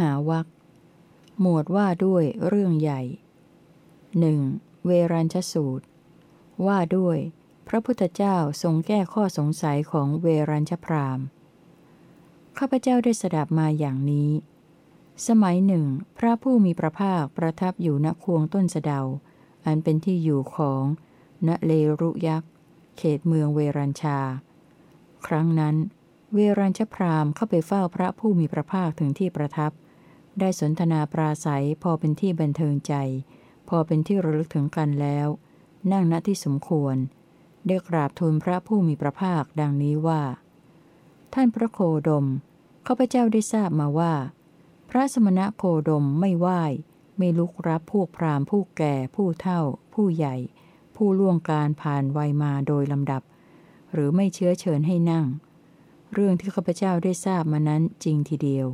หาวัคหมวดว่าด้วยเรื่องใหญ่หนึ่งเวรัญชสูตร ว่าด้วย พระพุทธเจ้าทรงแก้ข้อสงสัยของเวรัญชพรามข้าพเจ้าได้สดับมาอย่างนี้ สมัยหนึ่ง พระผู้มีพระภาคประทับอยู่ณควงต้นสะเดา อันเป็นที่อยู่ของณเลรุยักษ์ เขตเมืองเวรัญชา ครั้งนั้น เวรัญชพรามเข้าไปเฝ้าพระผู้มีพระภาคถึงที่ประทับ ได้สนทนาปราศัยพอเป็นที่บันเทิงใจ พอเป็นที่ระลึกถึงกันแล้ว นั่งณที่สมควร ได้กราบทูลพระผู้มีพระภาคดังนี้ว่า ท่านพระโคดมข้าพเจ้าได้ทราบมาว่า พระสมณะโคดมไม่ไหว้ไม่ลุกรับพวกพราหมณ์ผู้แก่ ผู้เฒ่า ผู้ใหญ่ ผู้ล่วงการผ่านวัยมาโดยลำดับ หรือไม่เชื้อเชิญให้นั่ง เรื่องที่ข้าพเจ้าได้ทราบมานั้นจริงทีเดียว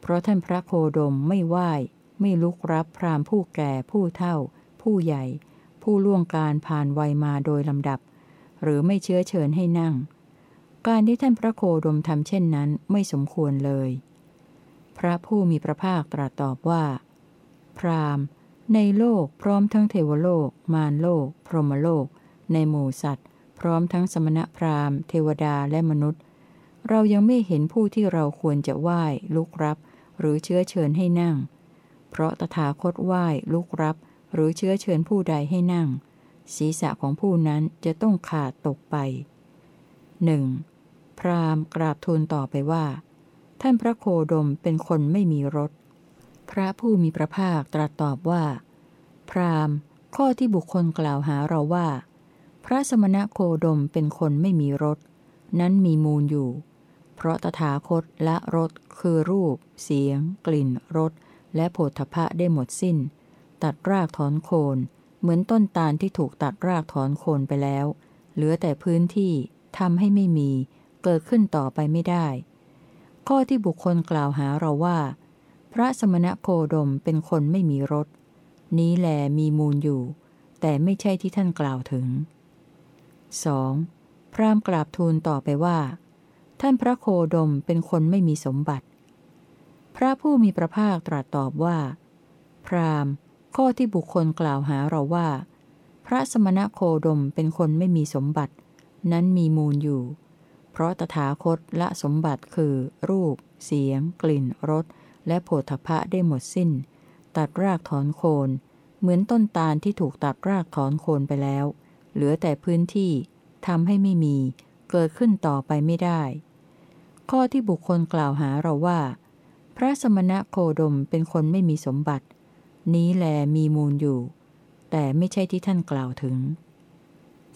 เพราะท่านพระโคดมไม่ไหว้ ไม่ลุกรับพรามผู้แก่ผู้เฒ่า ผู้ใหญ่ ผู้ล่วงการผ่านวัยมาโดยลำดับ หรือไม่เชื้อเชิญให้นั่ง การที่ท่านพระโคดมทำเช่นนั้นไม่สมควรเลย พระผู้มีพระภาคตรัสตอบว่า พรามในโลกพร้อมทั้งเทวโลก มารโลก พรหมโลก ในหมู่สัตว์ พร้อมทั้งสมณพราหมณ์ เทวดาและมนุษย์ เรายังไม่เห็นผู้ที่เราควรจะไหว้ลุกรับ หรือเชื้อเชิญให้นั่ง เพราะตถาคตไหว้ลุกรับ หรือเชื้อเชิญผู้ใดให้นั่ง ศีรษะของผู้นั้นจะต้องขาดตกไปหนึ่งพราหมณ์กราบทูลต่อไปว่า ท่านพระโคดมเป็นคนไม่มีรถ พระผู้มีพระภาคตรัสตอบว่า พราหมณ์ ข้อที่บุคคลกล่าวหาเราว่า พระสมณะโคดมเป็นคนไม่มีรถ นั้นมีมูลอยู่ เพราะตถาคตละรถคือรูป เสียง กลิ่นรสและโผฏฐะได้หมดสิ้น ตัดรากถอนโคนเหมือนต้นตาลที่ถูกตัดรากถอนโคนไปแล้ว เหลือแต่พื้นที่ทำให้ไม่มี เกิดขึ้นต่อไปไม่ได้ ข้อที่บุคคลกล่าวหาเราว่า พระสมณะโคดมเป็นคนไม่มีรถนี้แลมีมูลอยู่ แต่ไม่ใช่ที่ท่านกล่าวถึง 2. พรามกราบทูลต่อไปว่า ท่านพระโคดมเป็นคนไม่มีสมบัติ พระผู้มีพระภาคตรัสตอบว่า พรามข้อที่บุคคลกล่าวหาเราว่า พระสมณะโคดมเป็นคนไม่มีสมบัติ นั้นมีมูลอยู่ เพราะตถาคตละสมบัติคือ รูป เสียง กลิ่นรสและโผฏฐะได้หมดสิ้น ตัดรากถอนโคน เหมือนต้นตาลที่ถูกตัดรากถอนโคนไปแล้ว เหลือแต่พื้นที่ทำให้ไม่มี เกิดขึ้นต่อไปไม่ได้ ข้อที่บุคคลกล่าวหาเราว่า พระสมณะโคดมเป็นคนไม่มีสมบัติ นี้แลมีมูลอยู่ แต่ไม่ใช่ที่ท่านกล่าวถึง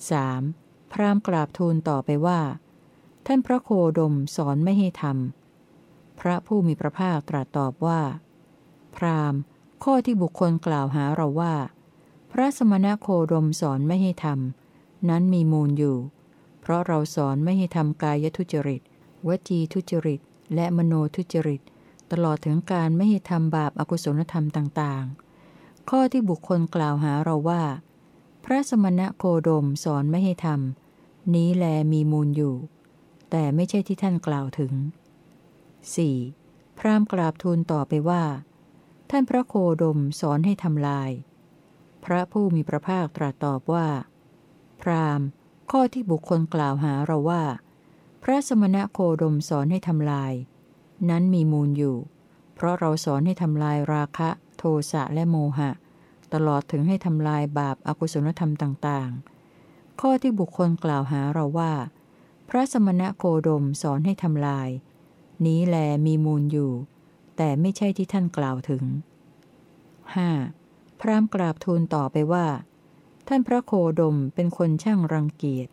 3. พรามกราบทูลต่อไปว่า ท่านพระโคดมสอนไม่ให้ทำพระผู้มีพระภาคตรัสตอบว่า พราหมณ์ ข้อที่บุคคลกล่าวหาเราว่า พระสมณะโคดมสอนไม่ให้ทำนั้นมีมูลอยู่ เพราะเราสอนไม่ให้ทำกายทุจริต วจีทุจริต และมโนทุจริต ตลอดถึงการไม่ให้ทำบาปอากุศลธรรมต่างๆ ข้อที่บุคคลกล่าวหาเราว่า พระสมณะโคดมสอนไม่ให้ทำนี้แลมีมูลอยู่ แต่ไม่ใช่ที่ท่านกล่าวถึง 4. พรามกราบทูลต่อไปว่า ท่านพระโคดมสอนให้ทำลาย พระผู้มีพระภาคตรัสตอบว่า พรามข้อที่บุคคลกล่าวหาเราว่า พระสมณะโคดมสอนให้ทำลาย นั้นมีมูลอยู่ เพราะเราสอนให้ทำลายราคะ โทสะและโมหะ ตลอดถึงให้ทำลายบาปอากุศลธรรมต่างๆ ข้อที่บุคคลกล่าวหาเราว่า พระสมณะโคดมสอนให้ทำลาย นี้แลมีมูลอยู่ แต่ไม่ใช่ที่ท่านกล่าวถึง 5. พรามกราบทูลต่อไปว่า ท่านพระโคดมเป็นคนช่างรังเกียจ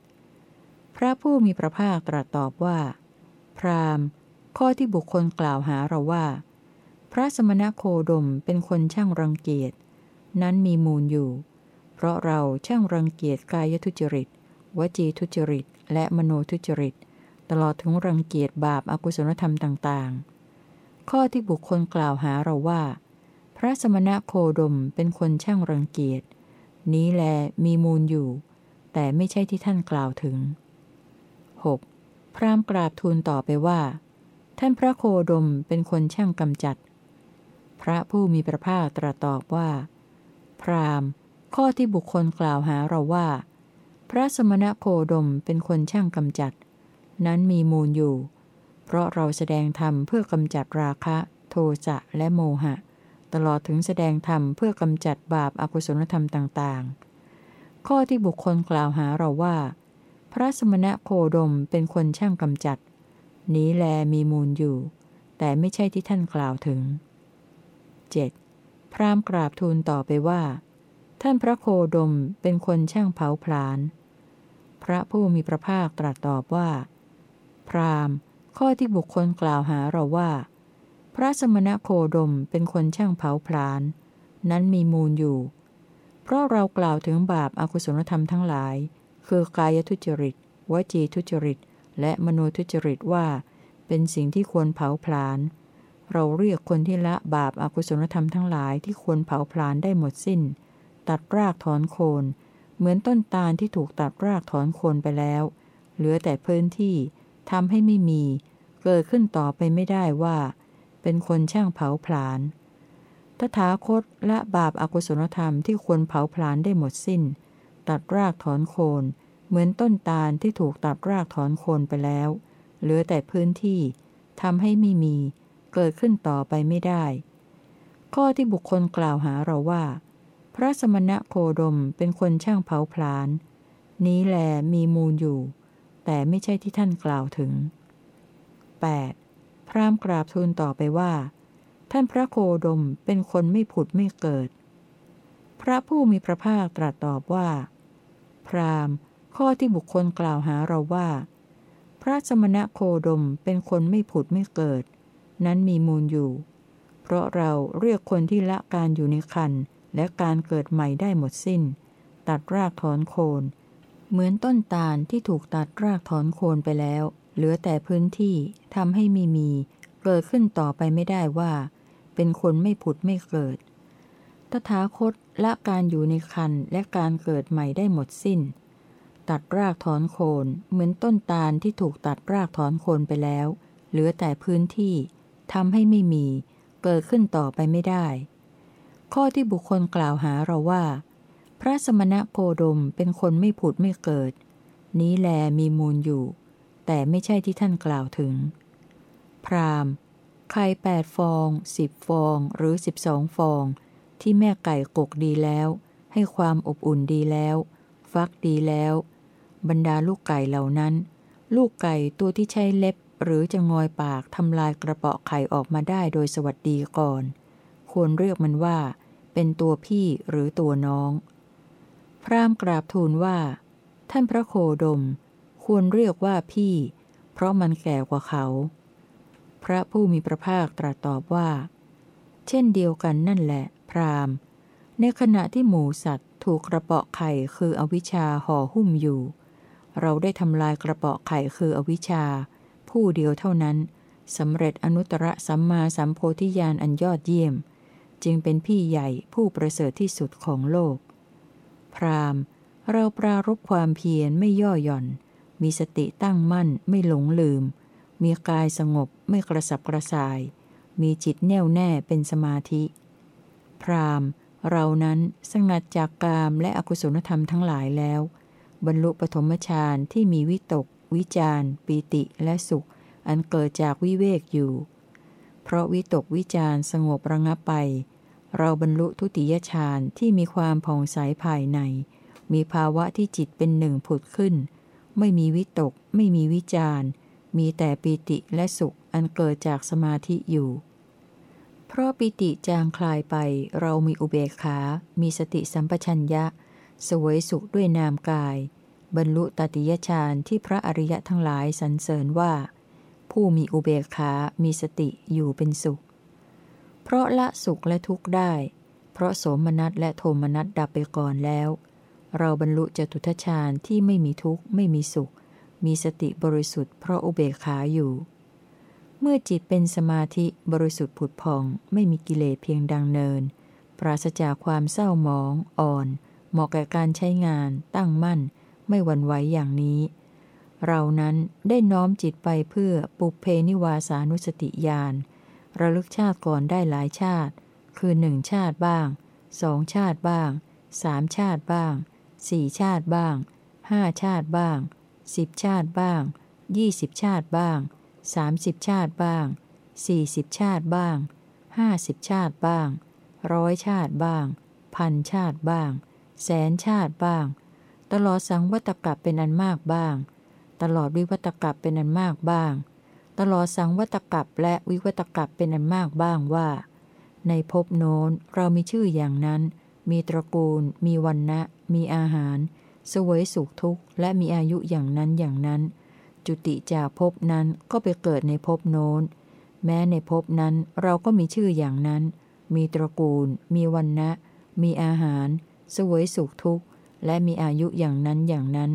พระผู้มีพระภาคตรัสตอบว่า พราหม์ข้อที่บุคคลกล่าวหาเราว่า พระสมณะโคดมเป็นคนช่างรังเกียจ นั้นมีมูลอยู่ เพราะเราช่างรังเกียจกายทุจริต วจีทุจริต และมโนทุจริต ตลอดถึงรังเกียจบาปอากุศลธรรมต่างๆ ข้อที่บุคคลกล่าวหาเราว่า พระสมณะโคดมเป็นคนช่างรังเกียจ นี้แลมีมูลอยู่ แต่ไม่ใช่ที่ท่านกล่าวถึง 6. พรามกราบทูลต่อไปว่า ท่านพระโคดมเป็นคนช่างกำจัด พระผู้มีพระภาคตรัสตอบว่า พราหมณ์ ข้อที่บุคคลกล่าวหาเราว่า พระสมณโคดมเป็นคนช่างกำจัด นั้นมีมูลอยู่ เพราะเราแสดงธรรมเพื่อกำจัดราคะ โทสะและโมหะ ตลอดถึงแสดงธรรมเพื่อกำจัดบาปอากุศลธรรมต่าง ๆ ข้อที่บุคคลกล่าวหาเราว่า พระสมณะโคดมเป็นคนช่างกำจัด นี้แลมีมูลอยู่ แต่ไม่ใช่ที่ท่านกล่าวถึง 7. พราหมณ์กราบทูลต่อไปว่า ท่านพระโคดมเป็นคนช่างเผาผลาญ พระผู้มีพระภาคตรัสตอบว่า พราหมณ์ ข้อที่บุคคลกล่าวหาเราว่า พระสมณะโคดมเป็นคนช่างเผาผลาญ นั้นมีมูลอยู่ เพราะเรากล่าวถึงบาปอากุศลธรรมทั้งหลาย คือกายทุจริต วจีทุจริต และมโนทุจริตว่า เป็นสิ่งที่ควรเผาผลาญ เราเรียกคนที่ละบาปอากุศลธรรมทั้งหลายที่ควรเผาผลาญได้หมดสิ้น ตัดรากถอนโคน เหมือนต้นตาลที่ถูกตัดรากถอนโคนไปแล้ว เหลือแต่พื้นที่ทำให้ไม่มี เกิดขึ้นต่อไปไม่ได้ว่า เป็นคนช่างเผาผลาญตถาคตละบาปอากุศลธรรมที่ควรเผาผลาญได้หมดสิ้น ตัดรากถอนโคน เหมือนต้นตาลที่ถูกตัดรากถอนโคนไปแล้ว เหลือแต่พื้นที่ทำให้ไม่มี เกิดขึ้นต่อไปไม่ได้ ข้อที่บุคคลกล่าวหาเราว่า พระสมณะโคดมเป็นคนช่างเผาผลาญนี้แลมีมูลอยู่ แต่ไม่ใช่ที่ท่านกล่าวถึง 8. พรามกราบทูลต่อไปว่า ท่านพระโคดมเป็นคนไม่ผุดไม่เกิด พระผู้มีพระภาคตรัสตอบว่า พราหม์ข้อที่บุคคลกล่าวหาเราว่า พระสมณะโคดมเป็นคนไม่ผุดไม่เกิด นั้นมีมูลอยู่ เพราะเราเรียกคนที่ละการอยู่ในคันและการเกิดใหม่ได้หมดสิ้น ตัดรากถอนโคน เหมือนต้นตาลที่ถูกตัดรากถอนโคนไปแล้ว เหลือแต่พื้นที่ทำให้มีมี เกิดขึ้นต่อไปไม่ได้ว่า เป็นคนไม่ผุดไม่เกิด ตถาคตละการอยู่ในคันและการเกิดใหม่ได้หมดสิ้น ตัดรากถอนโคนเหมือนต้นตาลที่ถูกตัดรากถอนโคนไปแล้ว เหลือแต่พื้นที่ทำให้ไม่มี เกิดขึ้นต่อไปไม่ได้ ข้อที่บุคคลกล่าวหาเราว่า พระสมณะโคดมเป็นคนไม่ผุดไม่เกิด นี้แลมีมูลอยู่ แต่ไม่ใช่ที่ท่านกล่าวถึง พรามไข่แปดฟองสิบฟองหรือสิบสองฟอง ที่แม่ไก่กกดีแล้ว ให้ความอบอุ่นดีแล้ว ฟักดีแล้ว บรรดาลูกไก่เหล่านั้น ลูกไก่ตัวที่ใช้เล็บ หรือจะงอยปากทำลายกระเปาะไข่ออกมาได้โดยสวัสดีก่อน ควรเรียกมันว่า เป็นตัวพี่หรือตัวน้อง พรามกราบทูลว่า ท่านพระโคดม ควรเรียกว่าพี่ เพราะมันแก่กว่าเขา พระผู้มีพระภาคตรัสตอบว่า เช่นเดียวกันนั่นแหละ พรามในขณะที่หมูสัตว์ถูกกระเปาะไข่คืออวิชชาห่อหุ้มอยู่ เราได้ทำลายกระเปาะไข่คืออวิชชา ผู้เดียวเท่านั้นสำเร็จอนุตตรสัมมาสัมโพธิญาณอันยอดเยี่ยม จึงเป็นพี่ใหญ่ผู้ประเสริฐที่สุดของโลก พรามเราปรารบความเพียรไม่ย่อหย่อน มีสติตั้งมั่นไม่หลงลืม มีกายสงบไม่กระสับกระส่าย มีจิตแน่วแน่เป็นสมาธิ พรามเรานั้นสงัดจากกามและอกุศลธรรมทั้งหลายแล้ว บรรลุปฐมฌานที่มีวิตก วิจารปีติและสุข อันเกิดจากวิเวกอยู่ เพราะวิตกวิจารสงบระงับไป เราบรรลุทุติยฌานที่มีความผ่องใสภายใน มีภาวะที่จิตเป็นหนึ่งผุดขึ้น ไม่มีวิตก ไม่มีวิจารมีแต่ปีติและสุขอันเกิดจากสมาธิอยู่ เพราะปิติจางคลายไปเรามีอุเบกขา มีสติสัมปชัญญะ สวยสุขด้วยนามกาย บรรลุตติยฌานที่พระอริยะทั้งหลายสรรเสริญว่า ผู้มีอุเบกขา มีสติอยู่เป็นสุข เพราะละสุขและทุกข์ได้ เพราะโสมนัสและโทมนัสดับไปก่อนแล้ว เราบรรลุจตุทชาญที่ไม่มีทุกข์ไม่มีสุข มีสติบริสุทธิ์เพราะอุเบกขาอยู่ เมื่อจิตเป็นสมาธิบริสุทธิ์ผุดพองไม่มีกิเลสเพียงดังเนิน ปราศจากความเศร้าหมอง อ่อน เหมาะแก่การใช้งาน ตั้งมั่น ไม่หวั่นไหวอย่างนี้ เรานั้นได้น้อมจิตไปเพื่อปุเพนิวาสานุสติญาณระลึกชาติก่อนได้หลายชาติ คือหนึ่งชาติบ้างสองชาติบ้างสามชาติบ้างสี่ชาติบ้างห้าชาติบ้างสิบชาติบ้างยี่สิบชาติบ้าง สามสิบชาติบ้างสี่สิบชาติบ้างห้าสิบชาติบ้าง ร้อยชาติบ้าง พันชาติบ้าง แสนชาติบ้าง ตลอดสังวัตกับเป็นอันมากบ้าง ตลอดวิวัตกับเป็นอันมากบ้าง ตลอดสังวัตกับและวิวัตกับเป็นอันมากบ้างว่า ในภพโน้นเรามีชื่ออย่างนั้น มีตระกูล มีวันนะมีอาหาร สวยสุขทุกข์ และมีอายุอย่างนั้นอย่างนั้น จุติจากภพนั้นก็ไปเกิดในภพโน้น แม้ในภพนั้นเราก็มีชื่ออย่างนั้น มีตระกูล มีวันนะมีอาหาร สวยสุขทุกข์ และมีอายุอย่างนั้นอย่างนั้น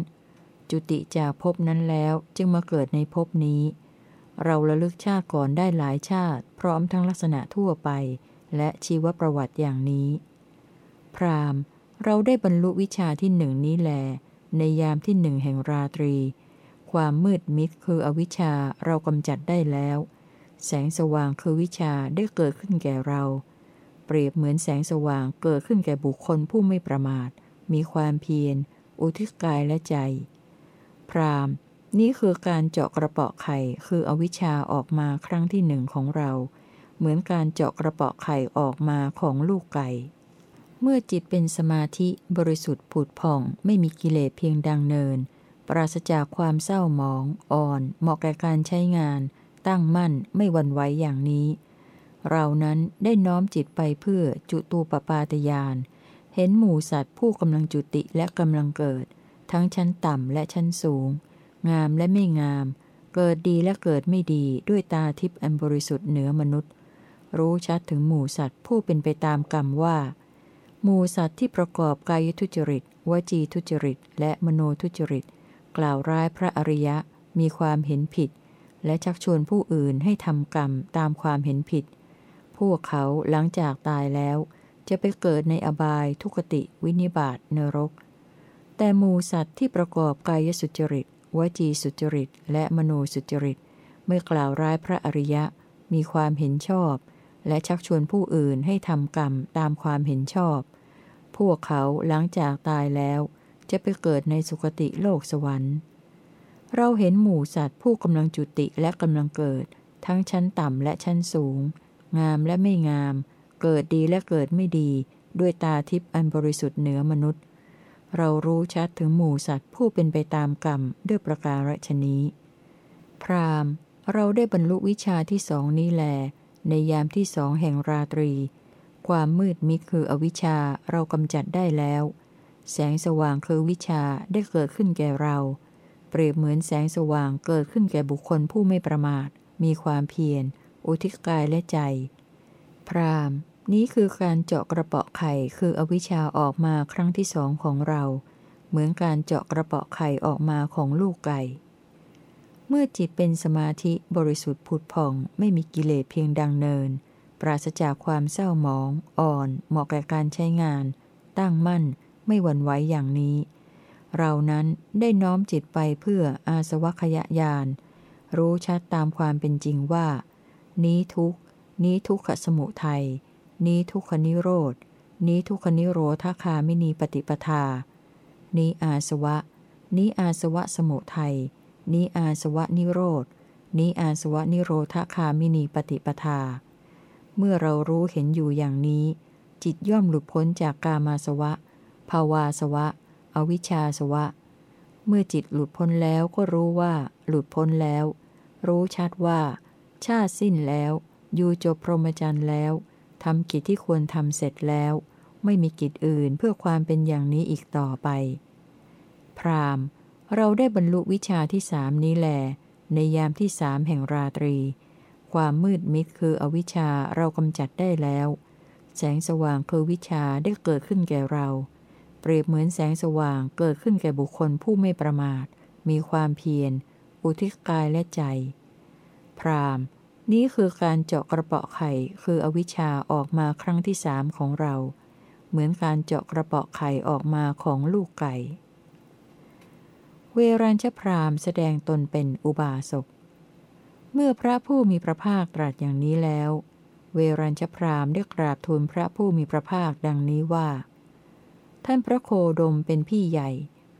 จุติจากภพนั้นแล้วจึงมาเกิดในภพนี้ เราระลึกชาติก่อนได้หลายชาติ พร้อมทั้งลักษณะทั่วไป และชีวประวัติอย่างนี้ พรามเราได้บรรลุวิชาที่หนึ่งนี้แล ในยามที่หนึ่งแห่งราตรี ความมืดมิดคืออวิชชาเรากำจัดได้แล้ว แสงสว่างคือวิชาได้เกิดขึ้นแก่เรา เปรียบเหมือนแสงสว่างเกิดขึ้นแก่บุคคลผู้ไม่ประมาท มีความเพียร อุทิศกายและใจ พรามนี่คือการเจาะกระเปาะไข่คืออวิชชาออกมาครั้งที่หนึ่งของเรา เหมือนการเจาะกระเปาะไข่ออกมาของลูกไก่ เมื่อจิตเป็นสมาธิบริสุทธิ์ผุดผ่องไม่มีกิเลสเพียงดังเนิน ปราศจากความเศร้าหมอง อ่อน เหมาะแก่การใช้งาน ตั้งมั่นไม่หวั่นไหวอย่างนี้ เรานั้นได้น้อมจิตไปเพื่อจุตูปปาตยาน เห็นหมู่สัตว์ผู้กำลังจุติและกำลังเกิด ทั้งชั้นต่ำและชั้นสูง งามและไม่งาม เกิดดีและเกิดไม่ดีด้วยตาทิพย์อันบริสุทธิ์เหนือมนุษย์ รู้ชัดถึงหมู่สัตว์ผู้เป็นไปตามกรรมว่าหมู่สัตว์ที่ประกอบกายทุจริต วจีทุจริต และมโนทุจริต กล่าวร้ายพระอริยะมีความเห็นผิด และชักชวนผู้อื่นให้ทำกรรมตามความเห็นผิด พวกเขาหลังจากตายแล้ว จะไปเกิดในอบายทุกติวินิบาตนรก แต่มูสัตว์ที่ประกอบกายสุจริต วจีสุจริต และมโนสุจริต ไม่กล่าวร้ายพระอริยะ มีความเห็นชอบ และชักชวนผู้อื่นให้ทำกรรมตามความเห็นชอบ พวกเขาหลังจากตายแล้ว จะไปเกิดในสุคติโลกสวรรค์ เราเห็นหมู่สัตว์ผู้กำลังจุติและกำลังเกิด ทั้งชั้นต่ำและชั้นสูง งามและไม่งาม เกิดดีและเกิดไม่ดี ด้วยตาทิพย์อันบริสุทธิ์เหนือมนุษย์ เรารู้ชัดถึงหมู่สัตว์ผู้เป็นไปตามกรรมด้วยประการฉนี้ พรามเราได้บรรลุวิชาที่สองนี้แล ในยามที่สองแห่งราตรี ความมืดมิดคืออวิชชาเรากำจัดได้แล้ว แสงสว่างคือวิชาได้เกิดขึ้นแก่เรา เปรียบเหมือนแสงสว่างเกิดขึ้นแก่บุคคลผู้ไม่ประมาท มีความเพียร อุทิศกายและใจ พรามนี้คือการเจาะกระเปาะไข่คืออวิชชาออกมาครั้งที่สองของเรา เหมือนการเจาะกระเปาะไข่ออกมาของลูกไก่ เมื่อจิตเป็นสมาธิบริสุทธิ์ผุดผ่อง ไม่มีกิเลสเพียงดังเนิน ปราศจากความเศร้าหมอง อ่อน เหมาะแก่การใช้งาน ตั้งมั่น ไม่หวั่นไหวอย่างนี้ เรานั้นได้น้อมจิตไปเพื่ออาสวัคยญาณรู้ชัดตามความเป็นจริงว่า นี้ทุกนี้ทุกขสมุทัยนี้ทุกขนิโรธนี้ทุกขนิโรธาคาไม่นีปฏิปทา นี้อาสวะ นี้อาสวะสมุทัยนี้อาสวะนิโรธนี้อาสวะนิโรธคามินีปฏิปทา เมื่อเรารู้เห็นอยู่อย่างนี้ จิตย่อมหลุดพ้นจากกามาสวะ ภาวาสวะ อวิชชาสวะ เมื่อจิตหลุดพ้นแล้วก็รู้ว่า หลุดพ้นแล้ว รู้ชัดว่า ชาติสิ้นแล้ว อยู่จบพรหมจรรย์แล้วทำกิจที่ควรทำเสร็จแล้ว ไม่มีกิจอื่นเพื่อความเป็นอย่างนี้อีกต่อไป พรามเราได้บรรลุวิชาที่สามนี้แล ในยามที่สามแห่งราตรี ความมืดมิดคืออวิชชาเรากำจัดได้แล้ว แสงสว่างคือวิชาได้เกิดขึ้นแก่เรา เปรียบเหมือนแสงสว่างเกิดขึ้นแก่บุคคลผู้ไม่ประมาท มีความเพียร อุทิศกายและใจ พรามนี้คือการเจาะกระเปาะไข่ คืออวิชชาออกมาครั้งที่สามของเรา เหมือนการเจาะกระเปาะไข่ออกมาของลูกไก่ เวรัญชพรามแสดงตนเป็นอุบาสก เมื่อพระผู้มีพระภาคตรัสอย่างนี้แล้ว เวรัญชพรามได้กราบทูลพระผู้มีพระภาคดังนี้ว่า ท่านพระโคดมเป็นพี่ใหญ่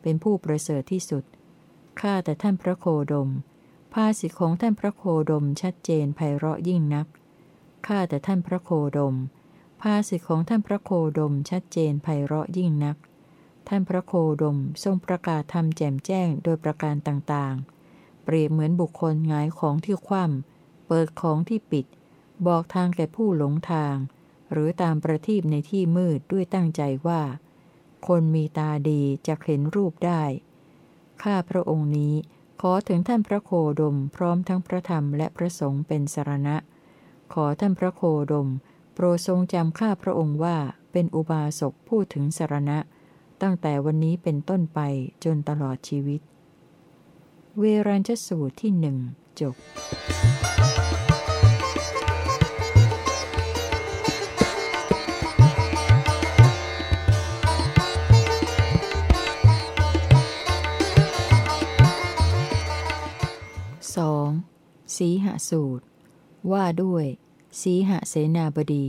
เป็นผู้ประเสริฐที่สุด ข้าแต่ท่านพระโคดม ภาษิตของท่านพระโคดมชัดเจนไพเราะยิ่งนัก ข้าแต่ท่านพระโคดม ภาษิตของท่านพระโคดมชัดเจนไพเราะยิ่งนัก ท่านพระโคดมทรงประกาศธรรมแจ่มแจ้งโดยประการต่างๆ เปรียบเหมือนบุคคลงายของที่คว่ำเปิดของที่ปิด บอกทางแก่ผู้หลงทาง หรือตามประทีปในที่มืดด้วยตั้งใจว่า คนมีตาดีจะเห็นรูปได้ ข้าพระองค์นี้ขอถึงท่านพระโคดมพร้อมทั้งพระธรรมและพระสงฆ์เป็นสารณะ ขอท่านพระโคดม โปรดทรงจำข้าพระองค์ว่าเป็นอุบาสกพูดถึงสารณะ ตั้งแต่วันนี้เป็นต้นไปจนตลอดชีวิต เวรัญชสูตรที่หนึ่งจบ สีหสูตร ว่าด้วย สีหเสนาบดี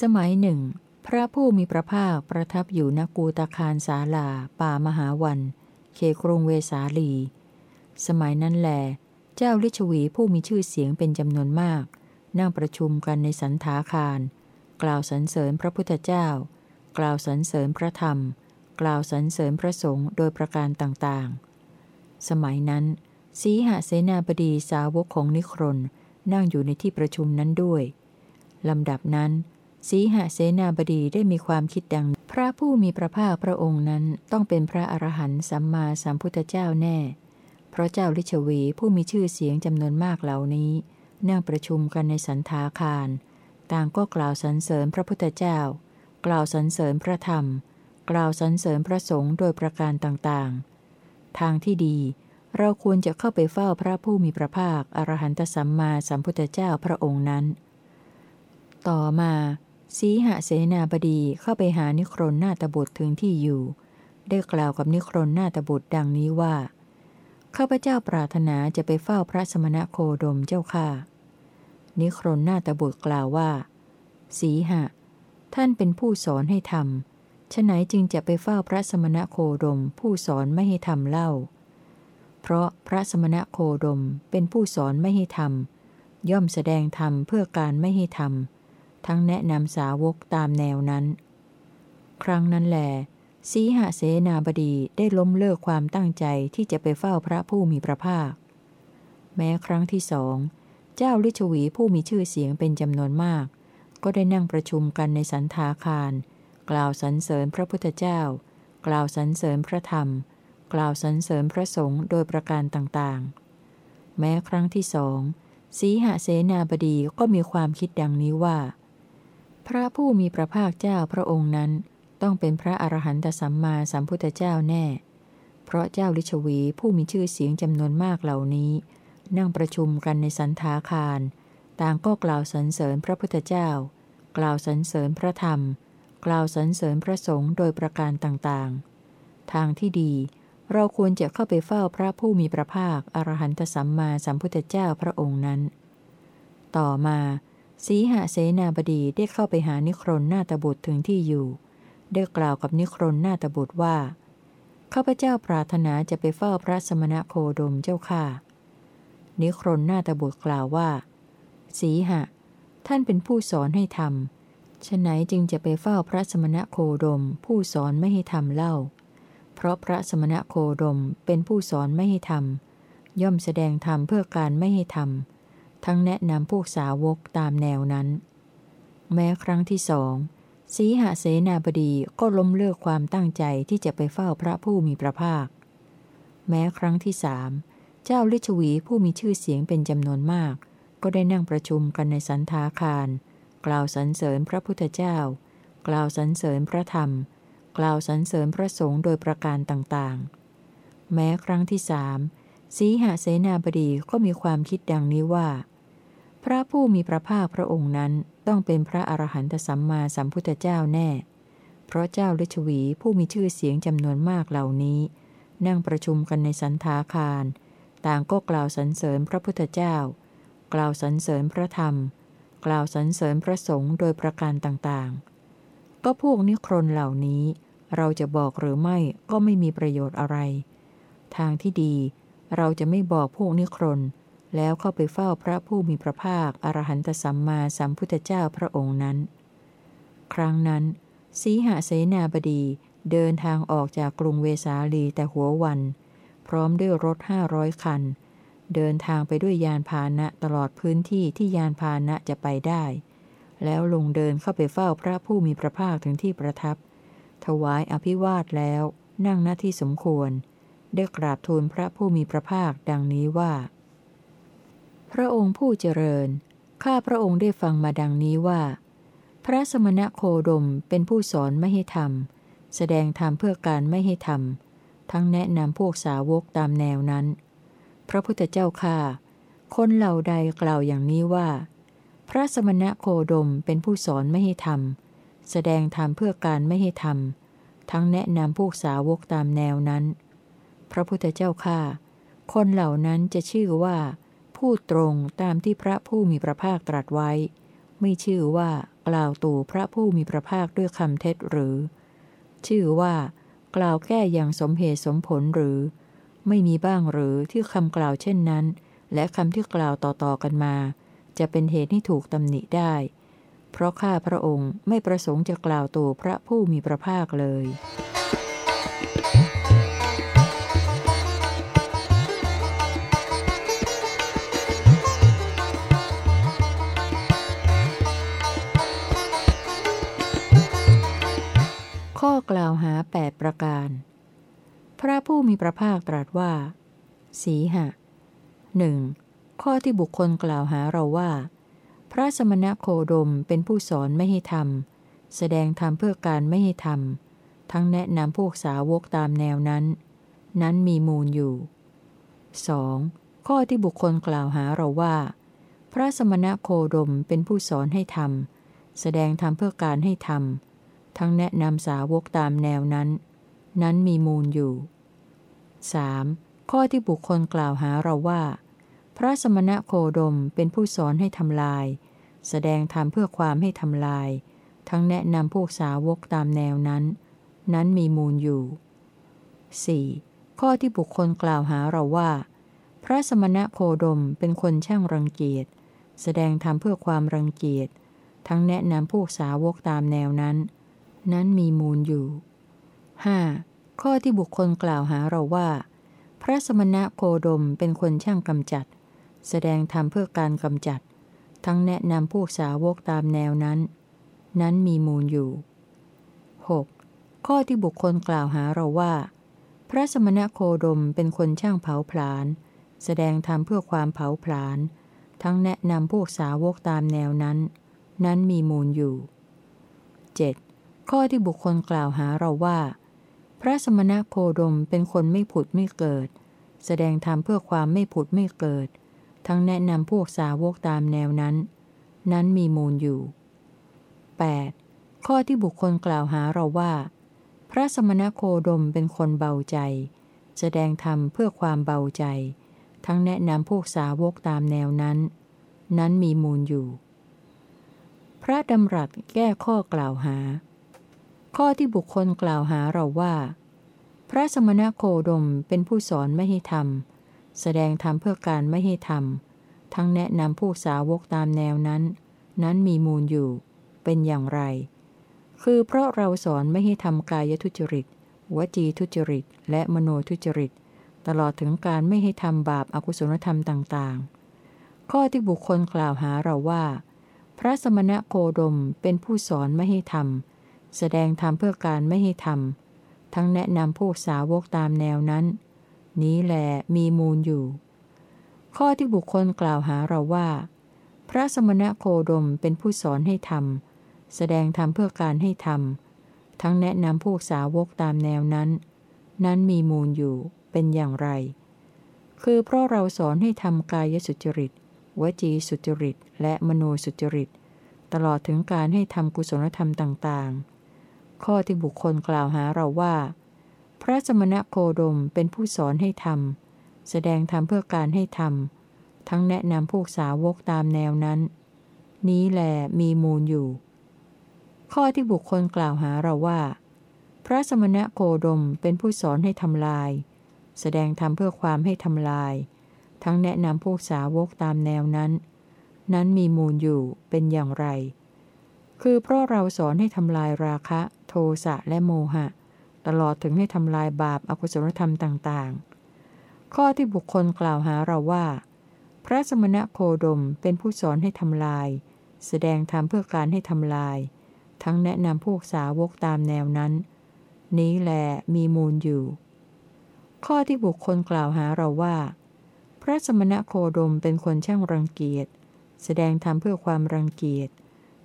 สมัยหนึ่ง พระผู้มีพระภาคประทับอยู่ณกูตาคารสาลา ป่ามหาวัน เขกรุงเวสาลี สมัยนั้นแลเจ้าลิชวีผู้มีชื่อเสียงเป็นจำนวนมาก นั่งประชุมกันในสันทาคาร กล่าวสรรเสริญพระพุทธเจ้า กล่าวสรรเสริญพระธรรม กล่าวสรรเสริญพระสงฆ์โดยประการต่างๆ สมัยนั้น สีหเสนาบดีสาวกของนิครนนั่งอยู่ในที่ประชุมนั้นด้วยลำดับนั้น สีหเสนาบดีได้มีความคิดดัง พระผู้มีพระภาคพระองค์นั้นต้องเป็นพระอรหันต์สัมมาสัมพุทธเจ้าแน่ เพราะเจ้าลิชวีผู้มีชื่อเสียงจำนวนมากเหล่านี้ นั่งประชุมกันในสันทาคาร ต่างก็กล่าวสรรเสริญพระพุทธเจ้า กล่าวสรรเสริญพระธรรม กล่าวสรรเสริญพระสงฆ์โดยประการต่างๆ ทางที่ดี เราควรจะเข้าไปเฝ้าพระผู้มีพระภาค อรหันตสัมมาสัมพุทธเจ้าพระองค์นั้น ต่อมาสีหเสนาบดีเข้าไปหานิครนนาตบุตรถึงที่อยู่ ได้กล่าวกับนิครนนาตบุตรดังนี้ว่า ข้าพเจ้าปรารถนาจะไปเฝ้าพระสมณะโคดมเจ้าค่ะ นิครนนาตบุตรกล่าวว่า สีหะ ท่านเป็นผู้สอนให้ทำฉะไหนจึงจะไปเฝ้าพระสมณะโคดมผู้สอนไม่ให้ทำเล่า เพราะพระสมณะโคดมเป็นผู้สอนไม่ให้ทำย่อมแสดงธรรมเพื่อการไม่ให้ทำทั้งแนะนำสาวกตามแนวนั้น ครั้งนั้นแหลสีหเสนาบดีได้ล้มเลิกความตั้งใจที่จะไปเฝ้าพระผู้มีพระภาค แม้ครั้งที่สอง เจ้าลิชวีผู้มีชื่อเสียงเป็นจำนวนมาก ก็ได้นั่งประชุมกันในสันทาคาร กล่าวสรรเสริญพระพุทธเจ้า กล่าวสรรเสริญพระธรรม กล่าวสรรเสริญพระสงฆ์โดยประการต่างๆ แม้ครั้งที่สองสีหเสนาบดีก็มีความคิดดังนี้ว่า พระผู้มีพระภาคเจ้าพระองค์นั้น ต้องเป็นพระอรหันตสัมมาสัมพุทธเจ้าแน่ เพราะเจ้าลิชวีผู้มีชื่อเสียงจำนวนมากเหล่านี้ นั่งประชุมกันในสันทาคาร ต่างก็กล่าวสรรเสริญพระพุทธเจ้า กล่าวสรรเสริญพระธรรม กล่าวสรรเสริญพระสงฆ์โดยประการต่างๆ ทางที่ดี เราควรจะเข้าไปเฝ้าพระผู้มีพระภาค อรหันตสัมมาสัมพุทธเจ้าพระองค์นั้น ต่อมาสีหเสนาบดีได้เข้าไปหานิครนนาตบุตรถึงที่อยู่ ได้กล่าวกับนิครนนาตบุตรว่า ข้าพเจ้าปรารถนาจะไปเฝ้าพระสมณะโคดมเจ้าค่ะ นิครนนาตบุตรกล่าวว่า สีหะ ท่านเป็นผู้สอนให้ทำฉะไหนจึงจะไปเฝ้าพระสมณะโคดมผู้สอนไม่ให้ทำเล่า เพราะพระสมณะโคดมเป็นผู้สอนไม่ให้ทำย่อมแสดงธรรมเพื่อการไม่ให้ทำทั้งแนะนำพวกสาวกตามแนวนั้น แม้ครั้งที่สองสีหเสนาบดีก็ล้มเลิกความตั้งใจที่จะไปเฝ้าพระผู้มีพระภาค แม้ครั้งที่สามเจ้าลิชวีผู้มีชื่อเสียงเป็นจำนวนมาก ก็ได้นั่งประชุมกันในสันทาคาร กล่าวสรรเสริญพระพุทธเจ้า กล่าวสรรเสริญพระธรรม กล่าวสรรเสริญพระสงฆ์โดยประการต่างๆ แม้ครั้งที่สามสีหเสนาบดีก็มีความคิดดังนี้ว่า พระผู้มีพระภาคพระองค์นั้นต้องเป็นพระอรหันตสัมมาสัมพุทธเจ้าแน่ เพราะเจ้าฤชวีผู้มีชื่อเสียงจำนวนมากเหล่านี้ นั่งประชุมกันในสันทาคาร ต่างก็กล่าวสรรเสริญพระพุทธเจ้า กล่าวสรรเสริญพระธรรมกกล่าวสรรเสริญพระสงฆ์โดยประการต่างๆ ก็พวกนิครนเหล่านี้ เราจะบอกหรือไม่ก็ไม่มีประโยชน์อะไร ทางที่ดีเราจะไม่บอกพวกนิครน แล้วเข้าไปเฝ้าพระผู้มีพระภาคอรหันตสัมมาสัมพุทธเจ้าพระองค์นั้น ครั้งนั้น สีหเสนาบดีเดินทางออกจากกรุงเวสาลีแต่หัววัน พร้อมด้วยรถห้าร้อยคัน เดินทางไปด้วยยานพาหนะตลอดพื้นที่ที่ยานพาหนะจะไปได้ แล้วลงเดินเข้าไปเฝ้าพระผู้มีพระภาคถึงที่ประทับ ถวายอภิวาทแล้วนั่งหน้าที่สมควร ได้กราบทูลพระผู้มีพระภาคดังนี้ว่า พระองค์ผู้เจริญ ข้าพระองค์ได้ฟังมาดังนี้ว่า พระสมณะโคดมเป็นผู้สอนไม่ให้ทำแสดงธรรมเพื่อการไม่ให้ทำทั้งแนะนำพวกสาวกตามแนวนั้น พระพุทธเจ้าค่าคนเหล่าใดกล่าวอย่างนี้ว่า พระสมณะโคดมเป็นผู้สอนไม่ให้ทำ แสดงธรรมเพื่อการไม่ให้ทำทั้งแนะนำพวกสาวกตามแนวนั้น พระพุทธเจ้าค่าคนเหล่านั้นจะชื่อว่าพูดตรงตามที่พระผู้มีพระภาคตรัสไว้ ไม่ชื่อว่ากล่าวตู่พระผู้มีพระภาคด้วยคำเท็จหรือ ชื่อว่า กล่าวแก้อย่างสมเหตุสมผลหรือ ไม่มีบ้างหรือที่คำกล่าวเช่นนั้น และคำที่กล่าวต่อๆกันมา จะเป็นเหตุให้ถูกตำหนิได้ เพราะข้าพระองค์ไม่ประสงค์จะกล่าวตัวพระผู้มีพระภาคเลย ข้อกล่าวหาแปดประการ พระผู้มีพระภาคตรัสว่า สีหะหนึ่งข้อที่บุคคลกล่าวหาเราว่า พระสมณโคดมเป็นผู้สอนไม่ให้ทำแสดงธรรมเพื่อการไม่ให้ทำทั้งแนะนำพวกสาวกตามแนวนั้น นั้นมีมูลอยู่ 2. ข้อที่บุคคลกล่าวหาเราว่า พระสมณโคดมเป็นผู้สอนให้ทำแสดงธรรมเพื่อการให้ทำทั้งแนะนำสาวกตามแนวนั้น นั้นมีมูลอยู่ 3. ข้อที่บุคคลกล่าวหาเราว่า พระสมณะโคดมเป็นผู้สอนให้ทำลาย แสดงธรรมเพื่อความให้ทำลาย ทั้งแนะนำพวกสาวกตามแนวนั้น นั้นมีมูลอยู่ 4. ข้อที่บุคคลกล่าวหาเราว่า พระสมณะโคดมเป็นคนช่างรังเกียจ แสดงธรรมเพื่อความรังเกียจ ทั้งแนะนำพวกสาวกตามแนวนั้น นั้นมีมูลอยู่ 5. ข้อที่บุคคลกล่าวหาเราว่า พระสมณะโคดมเป็นคนช่างกำจัด แสดงธรรมเพื่อการกำจัด ทั้งแนะนำพวกสาวกตามแนวนั้น นั้นมีมูลอยู่ 6. ข้อที่บุคคลกล่าวหาเราว่า พระสมณะโคดมเป็นคนช่างเผาผลาญ แสดงธรรมเพื่อความเผาผลาญ ทั้งแนะนำพวกสาวกตามแนวนั้น นั้นมีมูลอยู่ 7. ข้อที่บุคคลกล่าวหาเราว่า พระสมณโคดมเป็นคนไม่ผุดไม่เกิด แสดงธรรมเพื่อความไม่ผุดไม่เกิด ทั้งแนะนำพวกสาวกตามแนวนั้น นั้นมีมูลอยู่ 8. ข้อที่บุคคลกล่าวหาเราว่า พระสมณโคดมเป็นคนเบาใจ แสดงธรรมเพื่อความเบาใจ ทั้งแนะนำพวกสาวกตามแนวนั้น นั้นมีมูลอยู่ พระดำรัสแก้ข้อกล่าวหา ข้อที่บุคคลกล่าวหาเราว่า พระสมณโคดมเป็นผู้สอนไม่ให้ทำ แสดงธรรมเพื่อการไม่ให้ทำทั้งแนะนำผู้สาวกตามแนวนั้น นั้นมีมูลอยู่ เป็นอย่างไร คือเพราะเราสอนไม่ให้ทำกายทุจริต วจีทุจริต และมโนทุจริต ตลอดถึงการไม่ให้ทำบาปอากุศลธรรมต่างๆ ข้อที่บุคคลกล่าวหาเราว่า พระสมณะโคดมเป็นผู้สอนไม่ให้ทำแสดงธรรมเพื่อการไม่ให้ทำทั้งแนะนำพวกสาวกตามแนวนั้น นี้แหลมีมูลอยู่ ข้อที่บุคคลกล่าวหาเราว่า พระสมณะโคดมเป็นผู้สอนให้ทำแสดงธรรมเพื่อการให้ทำทั้งแนะนำพวกสาวกตามแนวนั้น นั้นมีมูลอยู่เป็นอย่างไร คือเพราะเราสอนให้ทำกายสุจริต วจีสุจริต และมโนสุจริต ตลอดถึงการให้ทำกุศลธรรมต่าง ๆ ข้อที่บุคคลกล่าวหาเราว่า ระสมณโคดมเป็นผู้สอนให้ทำแสดงธรรมเพื่อการให้ทำทั้งแนะนำพวกสาวกตามแนวนั้น นี้แลมีมูลอยู่ ข้อที่บุคคลกล่าวหาเราว่า พระสมณโคดมเป็นผู้สอนให้ทำลาย แสดงธรรมเพื่อความให้ทำลาย ทั้งแนะนำพวกสาวกตามแนวนั้น นั้นมีมูลอยู่เป็นอย่างไร คือเพราะเราสอนให้ทำลายราคะ โทสะและโมหะ ตลอดถึงให้ทำลายบาปอากุศลธรรมต่างๆ ข้อที่บุคคลกล่าวหาเราว่า พระสมณะโคดมเป็นผู้สอนให้ทำลาย แสดงธรรมเพื่อการให้ทำลาย ทั้งแนะนำพวกสาวกตามแนวนั้น นี้แหลมีมูลอยู่ ข้อที่บุคคลกล่าวหาเราว่า พระสมณะโคดมเป็นคนช่างรังเกียจ แสดงธรรมเพื่อความรังเกียจ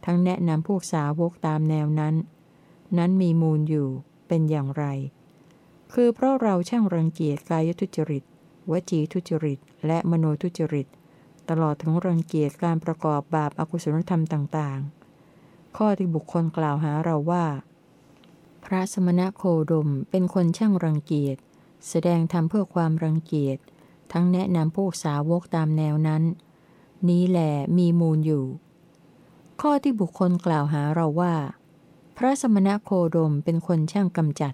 ทั้งแนะนำพวกสาวกตามแนวนั้น นั้นมีมูลอยู่ เป็นอย่างไร คือเพราะเราช่างรังเกียจกายทุจริต วจีทุจริต และมโนทุจริต ตลอดถึงรังเกียจการประกอบบาปอากุศลธรรมต่างๆ ข้อที่บุคคลกล่าวหาเราว่า พระสมณะโคดมเป็นคนช่างรังเกียจ แสดงธรรมเพื่อความรังเกียจ ทั้งแนะนำพวกสาวกตามแนวนั้น นี้แหลมีมูลอยู่ ข้อที่บุคคลกล่าวหาเราว่า ระสมณโคดมเป็นคนช่างกำจัด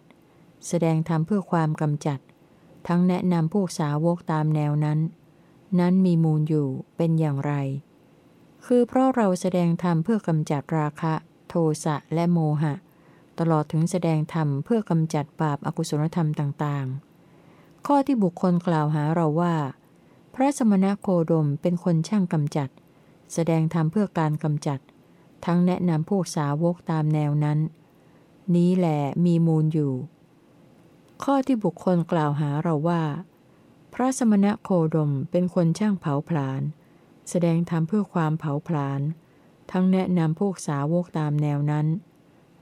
แสดงธรรมเพื่อความกำจัด ทั้งแนะนำพวกสาวกตามแนวนั้น นั้นมีมูลอยู่เป็นอย่างไร คือเพราะเราแสดงธรรมเพื่อกำจัดราคะ โทสะและโมหะ ตลอดถึงแสดงธรรมเพื่อกำจัดบาปอากุศลธรรมต่างๆ ข้อที่บุคคลกล่าวหาเราว่า พระสมณโคดมเป็นคนช่างกำจัด แสดงธรรมเพื่อการกำจัด ทั้งแนะนำพวกสาวกตามแนวนั้น นี้แหลมีมูลอยู่ ข้อที่บุคคลกล่าวหาเราว่า พระสมณะโคดมเป็นคนช่างเผาผลาญ แสดงธรรมเพื่อความเผาผลาญ ทั้งแนะนำพวกสาวกตามแนวนั้น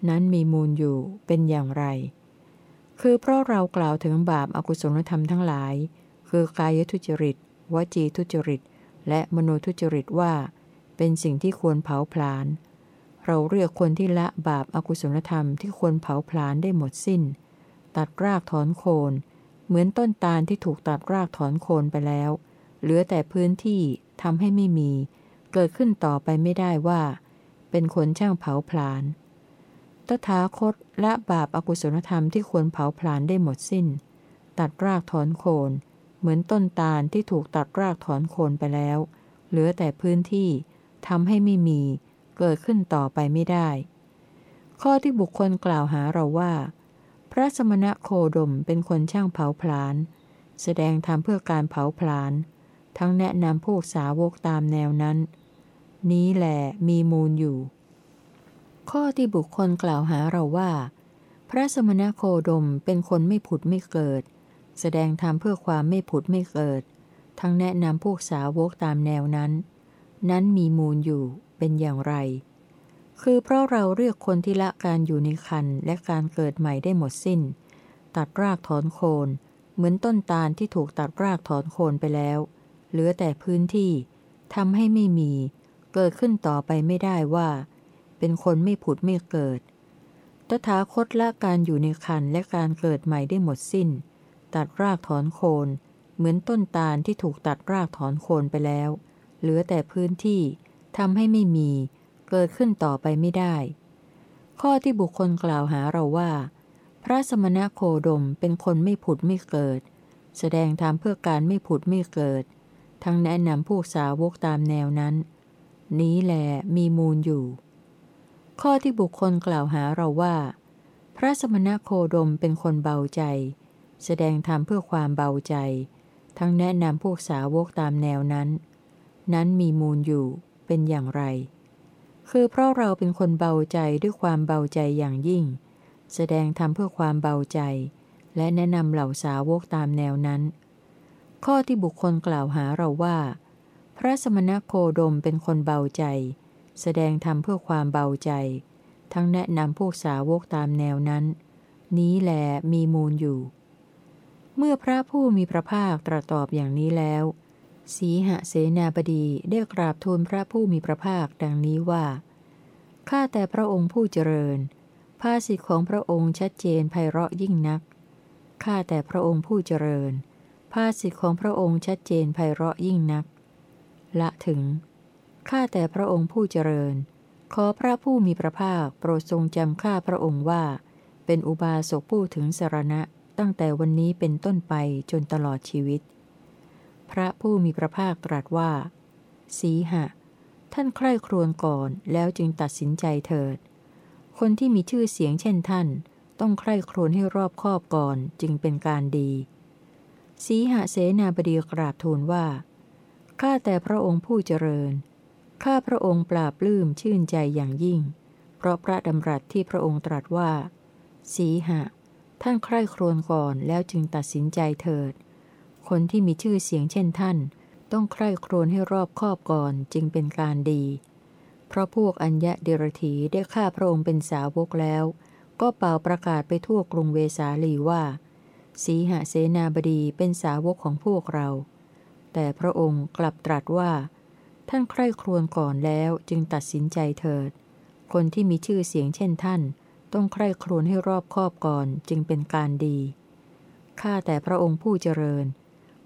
นั้นมีมูลอยู่เป็นอย่างไร คือเพราะเรากล่าวถึงบาปอากุศลธรรมทั้งหลาย คือกายทุจริต วจีทุจริต และมโนทุจริตว่าเป็นสิ่งที่ควรเผาผลาญ เราเรียกคนที่ละบาปอากุศลธรรมที่ควรเผาผลาญได้หมดสิ้น ตัดรากถอนโคน เหมือนต้นตาลที่ถูกตัดรากถอนโคนไปแล้ว เหลือแต่พื้นที่ทำให้ไม่มี เกิดขึ้นต่อไปไม่ได้ว่า เป็นคนช่างเผาผลาญตถาคตละบาปอากุศลธรรมที่ควรเผาผลาญได้หมดสิ้น ตัดรากถอนโคน เหมือนต้นตาลที่ถูกตัดรากถอนโคนไปแล้ว เหลือแต่พื้นที่ทำให้ไม่มี เกิดขึ้นต่อไปไม่ได้ ข้อที่บุคคลกล่าวหาเราว่า พระสมณะโคดมเป็นคนช่างเผาผลาญ แสดงธรรมเพื่อการเผาผลาญ ทั้งแนะนำพวกสาวกตามแนวนั้น นี้แหละมีมูลอยู่ ข้อที่บุคคลกล่าวหาเราว่า พระสมณะโคดมเป็นคนไม่ผุดไม่เกิด แสดงธรรมเพื่อความไม่ผุดไม่เกิด ทั้งแนะนำพวกสาวกตามแนวนั้นนั้นมีมูลอยู่ เป็นอย่างไร คือเพราะเราเรียกคนที่ละการอยู่ในคันและการเกิดใหม่ได้หมดสิ้น ตัดรากถอนโคน เหมือนต้นตาลที่ถูกตัดรากถอนโคนไปแล้ว เหลือแต่พื้นที่ทำให้ไม่มี เกิดขึ้นต่อไปไม่ได้ว่า เป็นคนไม่ผุดไม่เกิด ตถาคตละการอยู่ในคันและการเกิดใหม่ได้หมดสิ้น ตัดรากถอนโคนเหมือนต้นตาลที่ถูกตัดรากถอนโคนไปแล้ว เหลือแต่พื้นที่ ทำให้ไม่มี เกิดขึ้นต่อไปไม่ได้ ข้อที่บุคคลกล่าวหาเราว่า พระสมณโคดมเป็นคนไม่ผุดไม่เกิด แสดงธรรมเพื่อการไม่ผุดไม่เกิด ทั้งแนะนำผู้สาวกตามแนวนั้น นี้แหลมีมูลอยู่ ข้อที่บุคคลกล่าวหาเราว่า พระสมณโคดมเป็นคนเบาใจ แสดงธรรมเพื่อความเบาใจทั้งแนะนำพวกสาวกตามแนวนั้น นั้นมีมูลอยู่ เป็นอย่างไร คือเพราะเราเป็นคนเบาใจด้วยความเบาใจอย่างยิ่ง แสดงทำเพื่อความเบาใจ และแนะนำเหล่าสาวกตามแนวนั้น ข้อที่บุคคลกล่าวหาเราว่า พระสมณโคดมเป็นคนเบาใจ แสดงทำเพื่อความเบาใจ ทั้งแนะนำพวกสาวกตามแนวนั้น นี้แหลมีมูลอยู่ เมื่อพระผู้มีพระภาคตรัสตอบอย่างนี้แล้ว สีหเสนาบดีได้กราบทูลพระผู้มีพระภาคดังนี้ว่า ข้าแต่พระองค์ผู้เจริญ ภาษิตของพระองค์ชัดเจนไพเราะยิ่งนัก ข้าแต่พระองค์ผู้เจริญ ภาษิตของพระองค์ชัดเจนไพเราะยิ่งนัก ละถึง ข้าแต่พระองค์ผู้เจริญ ขอพระผู้มีพระภาคโปรดทรงจำข้าพระองค์ว่า เป็นอุบาสกผู้ถึงสารณะตั้งแต่วันนี้เป็นต้นไปจนตลอดชีวิต ระผู้มีพระภาคตรัสว่า สีหะ ท่านใคร่ครวญก่อนแล้วจึงตัดสินใจเถิด คนที่มีชื่อเสียงเช่นท่าน ต้องใคร่ครวญให้รอบคอบก่อนจึงเป็นการดี สีหะเสนาบดีกราบทูลว่า ข้าแต่พระองค์ผู้เจริญ ข้าพระองค์ปราบลื้มชื่นใจอย่างยิ่ง เพราะพระดำรัสที่พระองค์ตรัสว่า สีหะ ท่านใคร่ครวญก่อนแล้วจึงตัดสินใจเถิด คนที่มีชื่อเสียงเช่นท่าน ต้องใคร่ครวญให้รอบคอบก่อนจึงเป็นการดี เพราะพวกอัญญะเดรธีได้ฆ่าพระองค์เป็นสาวกแล้ว ก็เป่าประกาศไปทั่วกรุงเวสาลีว่า สีหเสนาบดีเป็นสาวกของพวกเรา แต่พระองค์กลับตรัสว่า ท่านใคร่ครวญก่อนแล้วจึงตัดสินใจเถิด คนที่มีชื่อเสียงเช่นท่าน ต้องใคร่ครวญให้รอบคอบก่อนจึงเป็นการดีข้าแต่พระองค์ผู้เจริญ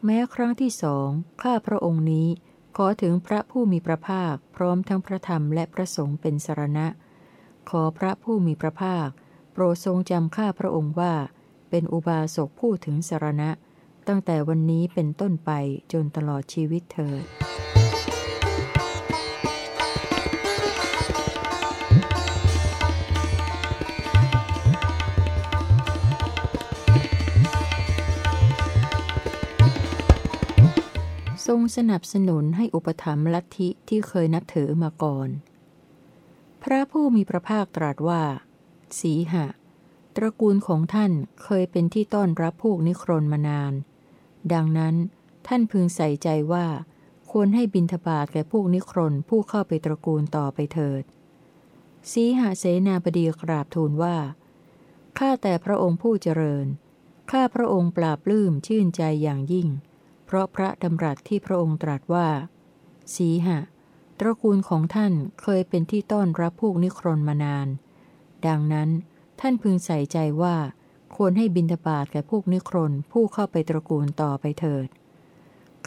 แม้ครั้งที่สองข้าพระองค์นี้ขอถึงพระผู้มีพระภาค พร้อมทั้งพระธรรมและพระสงฆ์เป็นสรณะ ขอพระผู้มีพระภาค โปรดทรงจำข้าพระองค์ว่า เป็นอุบาสกผู้ถึงสรณะ ตั้งแต่วันนี้เป็นต้นไปจนตลอดชีวิตเธอ ทรงสนับสนุนให้อุปถัมภ์ลัทธิที่เคยนับถือมาก่อน พระผู้มีพระภาคตรัสว่า สีหะ ตระกูลของท่านเคยเป็นที่ต้อนรับพวกนิครนมานาน ดังนั้นท่านพึงใส่ใจว่า ควรให้บินทบาทแก่พวกนิครนผู้เข้าไปตระกูลต่อไปเถิด สีหะเสนาบดีกราบทูลว่า ข้าแต่พระองค์ผู้เจริญ ข้าพระองค์ปราบลื้มชื่นใจอย่างยิ่ง เพราะพระดำรัสที่พระองค์ตรัสว่า สีหะ ตระกูลของท่านเคยเป็นที่ต้อนรับพวกนิครนมานาน ดังนั้นท่านพึงใส่ใจว่า ควรให้บินทบาทแก่พวกนิครนผู้เข้าไปตระกูลต่อไปเถิด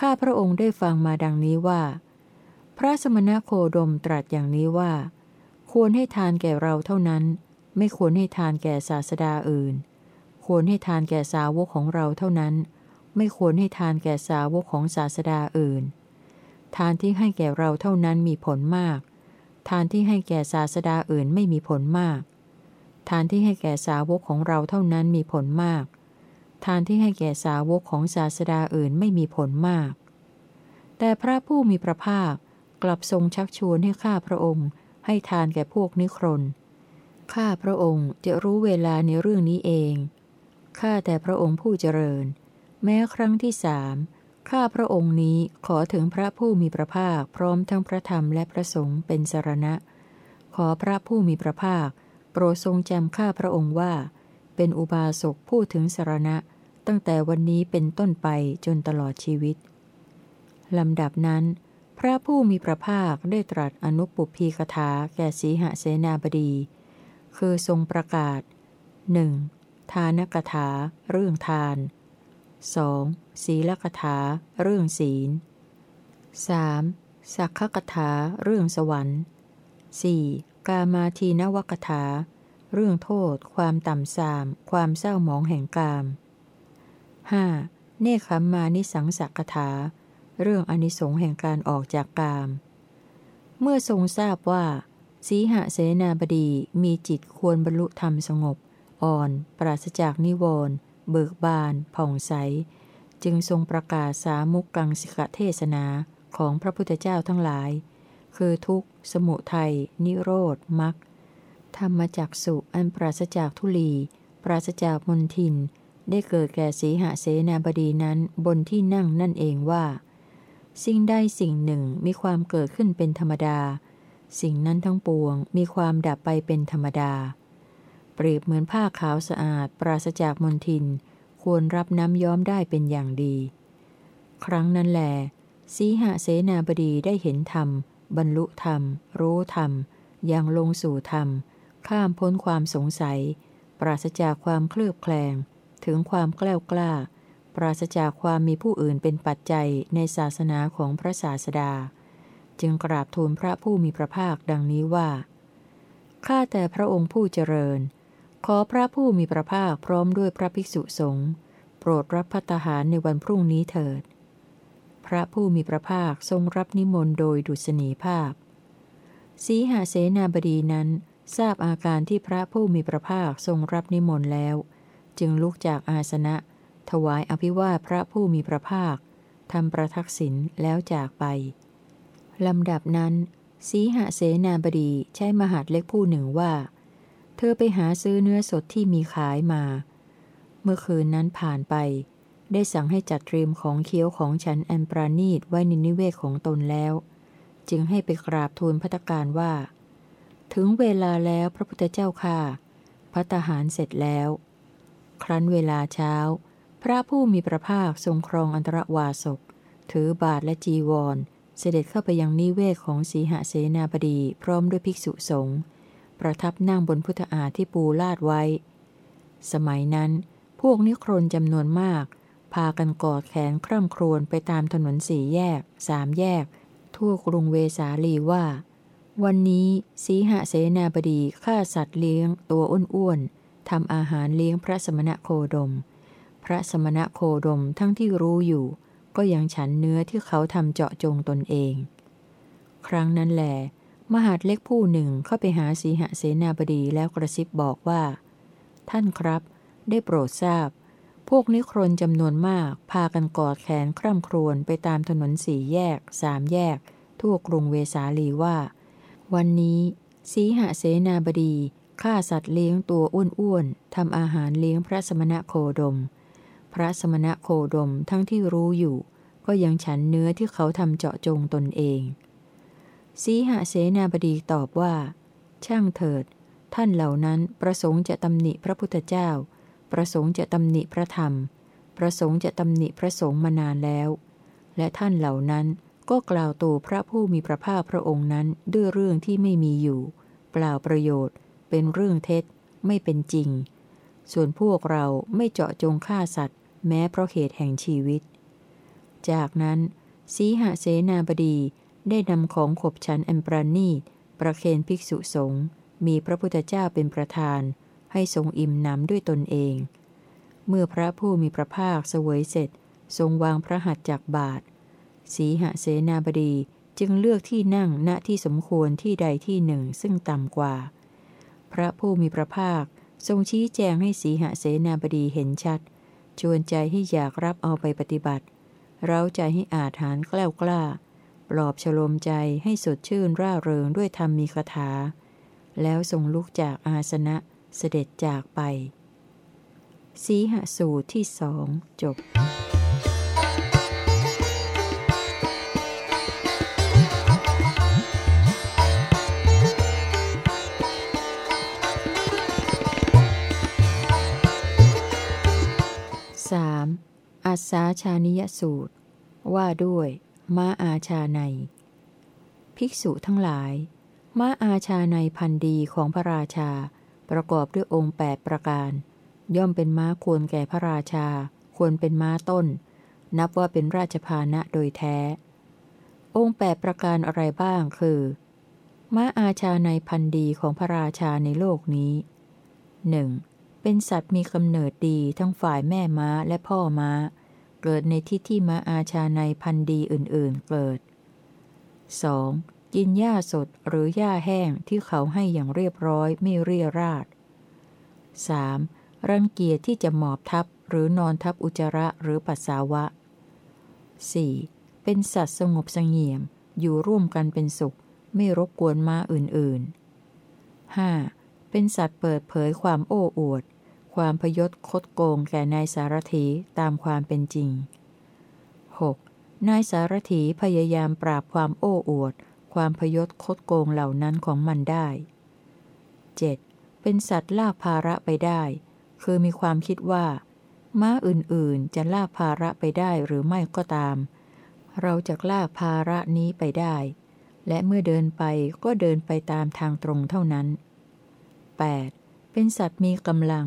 ข้าพระองค์ได้ฟังมาดังนี้ว่า พระสมณโคดมตรัสอย่างนี้ว่า ควรให้ทานแก่เราเท่านั้น ไม่ควรให้ทานแก่ศาสดาอื่น ควรให้ทานแก่สาวกของเราเท่านั้น ไม่ควรให้ทานแก่สาวกของศาสดาอื่น ทานที่ให้แก่เราเท่านั้นมีผลมาก ทานที่ให้แก่ศาสดาอื่นไม่มีผลมาก ทานที่ให้แก่สาวกของเราเท่านั้นมีผลมาก ทานที่ให้แก่สาวกของศาสดาอื่นไม่มีผลมาก แต่พระผู้มีพระภาคกลับทรงชักชวนให้ข้าพระองค์ ให้ทานแก่พวกนิครนข้าพระองค์จะรู้เวลาในเรื่องนี้เอง ข้าแต่พระองค์ผู้เจริญ แม้ครั้งที่สามข้าพระองค์นี้ขอถึงพระผู้มีพระภาคพร้อมทั้งพระธรรมและพระสงฆ์เป็นสารณะ ขอพระผู้มีพระภาค โปรดทรงจำข้าพระองค์ว่า เป็นอุบาสกผู้ถึงสารณะ ตั้งแต่วันนี้เป็นต้นไปจนตลอดชีวิตลำดับนั้น พระผู้มีพระภาคได้ตรัสอนุปุพีคถาแก่สีหเสนาบดี คือทรงประกาศหนึ่งทานกถา เรื่องทาน 2. ศีลกถา เรื่องศีล 3. สักขกถา เรื่องสวรรค์ 4. กามาทีนวกถา เรื่องโทษ ความต่ำสาม ความเศร้าหมองแห่งกาม 5. เนคขมมานิสังสักถา เรื่องอนิสงส์แห่งการออกจากกาม เมื่อทรงทราบว่า สีหเสนาบดีมีจิตควรบรรลุธรรมสงบ อ่อน ปราศจากนิวรณ์ เบิกบาน ผ่องใส จึงทรงประกาศสามุกกังสิกเทศนาของพระพุทธเจ้าทั้งหลาย คือทุกสมุทัย นิโรธมรรคธรรมจักสุอันปราศจากทุลี ปราศจากมนทิน ได้เกิดแก่สีหเสนาบดีนั้นบนที่นั่งนั่นเองว่า สิ่งใดสิ่งหนึ่งมีความเกิดขึ้นเป็นธรรมดา สิ่งนั้นทั้งปวงมีความดับไปเป็นธรรมดา รียบเหมือนผ้าขาวสะอาด ปราศจากมลทิน ควรรับน้ำย้อมได้เป็นอย่างดี ครั้งนั้นแหลสีหเสนาบดีได้เห็นธรรม บรรลุธรรม รู้ธรรม ยังลงสู่ธรรม ข้ามพ้นความสงสัย ปราศจากความเคลือบแคลง ถึงความกล้ากล้า ปราศจากความมีผู้อื่นเป็นปัจจัยในศาสนาของพระศาสดา จึงกราบทูลพระผู้มีพระภาคดังนี้ว่า ข้าแต่พระองค์ผู้เจริญ ขอพระผู้มีพระภาคพร้อมด้วยพระภิกษุสงฆ์โปรดรับพัตหารในวันพรุ่งนี้เถิด พระผู้มีพระภาคทรงรับนิมนต์โดยดุษณีภาพ สีหาเสนาบดีนั้นทราบอาการที่พระผู้มีพระภาคทรงรับนิมนต์แล้ว จึงลุกจากอาสนะ ถวายอภิวาทพระผู้มีพระภาคทำประทักษิณแล้วจากไปลำดับนั้น สีหเสนาบดีใช้มหาดเล็กผู้หนึ่งว่า ธอไปหาซื้อเนื้อสดที่มีขายมา เมื่อคืนนั้นผ่านไป ได้สั่งให้จัดเตรียมของเคี้ยวของฉันแอนปราณีตไว้ในนิเวศของตนแล้ว จึงให้ไปกราบทูลพัตการว่า ถึงเวลาแล้วพระพุทธเจ้าค่ะพัตหารเสร็จแล้ว ครั้นเวลาเช้า พระผู้มีพระภาคทรงครองอันตรวาสก ถือบาทและจีวร เสด็จเข้าไปยังนิเวศของสีหเสนาบดีพร้อมด้วยภิกษุสงฆ์ ประทับนั่งบนพุทธาที่ปูลาดไว้ สมัยนั้น พวกนิครนจำนวนมาก พากันกอดแขนคร่ำครวญไปตามถนนสี่แยกสามแยก ทั่วกรุงเวสาลีว่า วันนี้สีหเสนาบดีฆ่าสัตว์เลี้ยง ตัวอ้วนๆทำอาหารเลี้ยงพระสมณะโคดม พระสมณะโคดมทั้งที่รู้อยู่ ก็ยังฉันเนื้อที่เขาทำเจาะจงตนเอง ครั้งนั้นแหละ มหาดเล็กผู้หนึ่งเข้าไปหาสีหเสนาบดีแล้วกระซิบบอกว่า ท่านครับ ได้โปรดทราบ พวกนิครนจำนวนมาก พากันกอดแขนคร่ำครวญไปตามถนนสี่แยกสามแยก ทั่วกรุงเวสาลีว่า วันนี้ สีหเสนาบดีฆ่าสัตว์เลี้ยงตัวอ้วนๆทำอาหารเลี้ยงพระสมณะโคดม พระสมณะโคดมทั้งที่รู้อยู่ ก็ยังฉันเนื้อที่เขาทำเจาะจงตนเอง สีหเสนาบดีตอบว่า ช่างเถิด ท่านเหล่านั้นประสงค์จะตำหนิพระพุทธเจ้า ประสงค์จะตำหนิพระธรรม ประสงค์จะตำหนิพระสงฆ์มานานแล้ว และท่านเหล่านั้นก็กล่าวตูพระผู้มีพระภาคพระองค์นั้นด้วยเรื่องที่ไม่มีอยู่ เปล่าประโยชน์ เป็นเรื่องเท็จ ไม่เป็นจริง ส่วนพวกเราไม่เจาะจงฆ่าสัตว์ แม้เพราะเหตุแห่งชีวิต จากนั้น สีหเสนาบดี ได้นำของขบฉันอันประณีตประเคนภิกษุสงฆ์มีพระพุทธเจ้าเป็นประธาน ให้ทรงอิ่มน้ำด้วยตนเอง เมื่อพระผู้มีพระภาคเสวยเสร็จ ทรงวางพระหัตถ์จากบาท สีหเสนาบดีจึงเลือกที่นั่งณที่สมควรที่ใดที่หนึ่งซึ่งต่ำกว่า พระผู้มีพระภาคทรงชี้แจงให้สีหเสนาบดีเห็นชัด ชวนใจให้อยากรับเอาไปปฏิบัติ เร้าใจให้อาถานกล้ากล้า ปลอบฉลมใจให้สดชื่นร่าเริงด้วยธรรมมีคาถา แล้วทรงลุกจากอาสนะเสด็จจากไป สีหสูตรที่สองจบ 3. อัศาชานิยสูตร ว่าด้วย ม้าอาชาใน ภิกษุทั้งหลาย ม้าอาชาในพันดีของพระราชา ประกอบด้วยองค์แปดประการ ย่อมเป็นม้าควรแก่พระราชา ควรเป็นม้าต้น นับว่าเป็นราชพานะโดยแท้ องค์แปดประการอะไรบ้างคือ ม้าอาชาในพันดีของพระราชาในโลกนี้หนึ่งเป็นสัตว์มีกำเนิดดีทั้งฝ่ายแม่ม้าและพ่อม้า เกิดในที่ที่มาอาชาในพันธุ์ดีอื่นๆเกิด 2. กินหญ้าสดหรือหญ้าแห้งที่เขาให้อย่างเรียบร้อยไม่เรียราด 3. รังเกียจที่จะหมอบทับหรือนอนทับอุจจระหรือปัสสาวะ 4. เป็นสัตว์สงบสงเงียม อยู่ร่วมกันเป็นสุข ไม่รบกวนม้าอื่นๆ 5. เป็นสัตว์เปิดเผยความโอ้อวด ความพยศคดโกงแก่นายสารถีตามความเป็นจริง 6. นายสารถีพยายามปราบความโอ้อวด ความพยศคดโกงเหล่านั้นของมันได้ 7. เป็นสัตว์ลาภาระไปได้ คือมีความคิดว่า ม้าอื่นๆจะลาภาระไปได้หรือไม่ก็ตาม เราจะลาภาระนี้ไปได้ และเมื่อเดินไปก็เดินไปตามทางตรงเท่านั้น 8. เป็นสัตว์มีกำลัง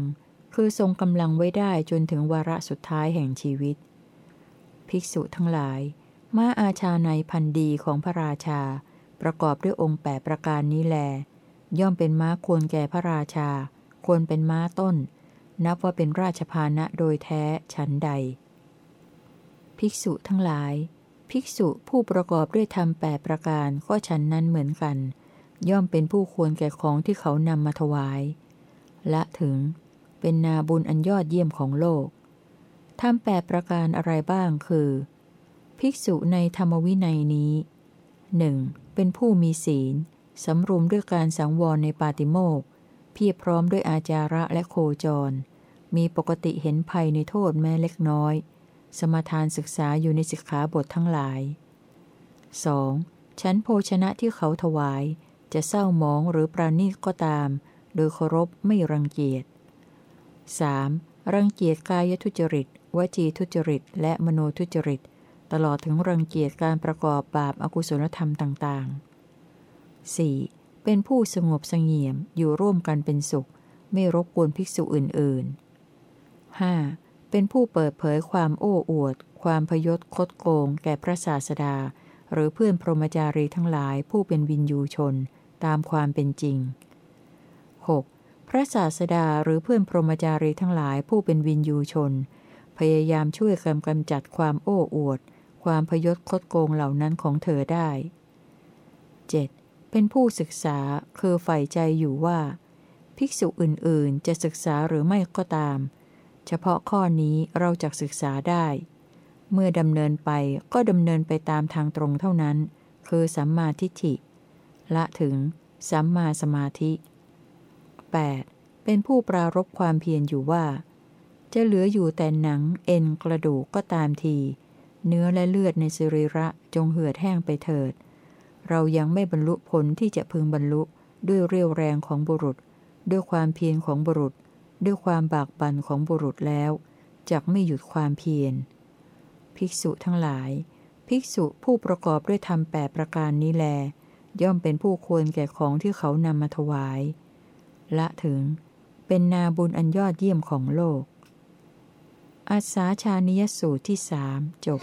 คือทรงกำลังไว้ได้จนถึงวาระสุดท้ายแห่งชีวิต ภิกษุทั้งหลาย ม้าอาชาในพันดีของพระราชา ประกอบด้วยองค์แปดประการนี้แล ย่อมเป็นม้าควรแก่พระราชา ควรเป็นม้าต้น นับว่าเป็นราชพานะโดยแท้ฉันใด ภิกษุทั้งหลาย ภิกษุผู้ประกอบด้วยธรรมแปดประการก็ฉันนั้นเหมือนกัน ย่อมเป็นผู้ควรแก่ของที่เขานำมาถวาย และถึง เป็นนาบุญอันยอดเยี่ยมของโลกทำแปดประการอะไรบ้างคือ ภิกษุในธรรมวินัยนี้หนึ่งเป็นผู้มีศีล สำรวมด้วยการสังวรในปาติโมกเพียรพร้อมด้วยอาจาระและโคจร มีปกติเห็นภัยในโทษแม้เล็กน้อย สมทานศึกษาอยู่ในสิกขาบททั้งหลาย 2. ชั้นโภชนะที่เขาถวาย จะเศร้ามองหรือปราณีก็ตาม โดยเคารพไม่รังเกียจ 3. รังเกียจกายทุจริต วจีทุจริต และมโนทุจริต ตลอดถึงรังเกียจการประกอบบาปอากุศลธรรมต่างๆ 4. เป็นผู้สงบสงเงียมอยู่ร่วมกันเป็นสุข ไม่รบกวนภิกษุอื่นๆ 5. เป็นผู้เปิดเผยความโอ้อวด ความพยศคดโกง แก่พระศาสดา หรือเพื่อนพรหมจารีทั้งหลายผู้เป็นวินยูชน ตามความเป็นจริง 6. พระศาสดาหรือเพื่อนพรหมจารีทั้งหลายผู้เป็นวินยูชน พยายามช่วยกำกำจัดความโอ้อวด ความพยศคดโกงเหล่านั้นของเธอได้ 7. เป็นผู้ศึกษาคือใฝ่ใจอยู่ว่า ภิกษุอื่นๆ จะศึกษาหรือไม่ก็ตาม เฉพาะข้อนี้เราจะศึกษาได้ เมื่อดำเนินไปก็ดำเนินไปตามทางตรงเท่านั้น คือสัมมาทิฏฐิ ละถึง สัมมาสมาธิ 8. เป็นผู้ปรารบความเพียรอยู่ว่า จะเหลืออยู่แต่หนังเอ็นกระดูกก็ตามที เนื้อและเลือดในสิริระจงเหือดแห้งไปเถิด เรายังไม่บรรลุผลที่จะพึงบรรลุด้วยเรี่ยวแรงของบุรุษ ด้วยความเพียรของบุรุษ ด้วยความบากบั่นของบุรุษแล้วจักไม่หยุดความเพียร ภิกษุทั้งหลาย ภิกษุผู้ประกอบด้วยธรรมแปดประการนี้แล ย่อมเป็นผู้ควรแก่ของที่เขานำมาถวาย ละถึง เป็นนาบุญอันยอดเยี่ยมของโลก อาสาชานิยสูตรที่สามจบ